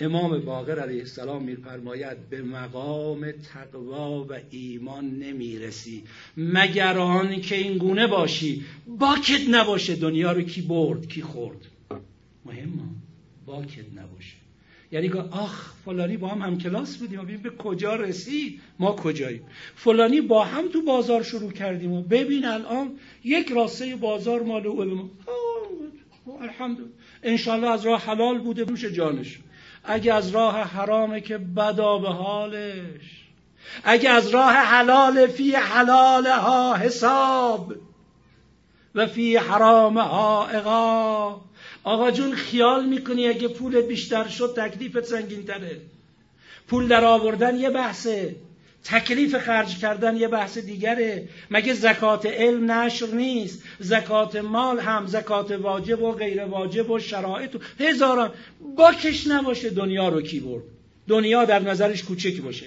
امام باقر علیه السلام میرفرماید به مقام تقوا و ایمان نمی‌رسی مگر آن که این گونه باشی باکت نباشه دنیا رو کی برد کی خورد. مهمه باکت نباشه. یعنی که آخ فلانی با هم همکلاس بودیم و ببین به کجا رسید؟ ما کجاییم؟ فلانی با هم تو بازار شروع کردیم و ببین الان یک راسته بازار مال او الحمدلله. انشالله از راه حلال بوده روش جانش. اگه از راه حرامه که بدا به حالش. اگه از راه حلال فی حلال ها حساب. و فی حرام ها اقا آقا جون خیال می‌کنی اگه پولت بیشتر شد تکلیفت سنگین تره پول در آوردن یه بحثه. تکلیف خرج کردن یه بحث دیگره. مگه زکات علم نشر نیست؟ زکات مال هم زکات واجب و غیر واجب و شرایط و هزاران. باکش نباشه دنیا رو کی برد؟ دنیا در نظرش کوچک باشه.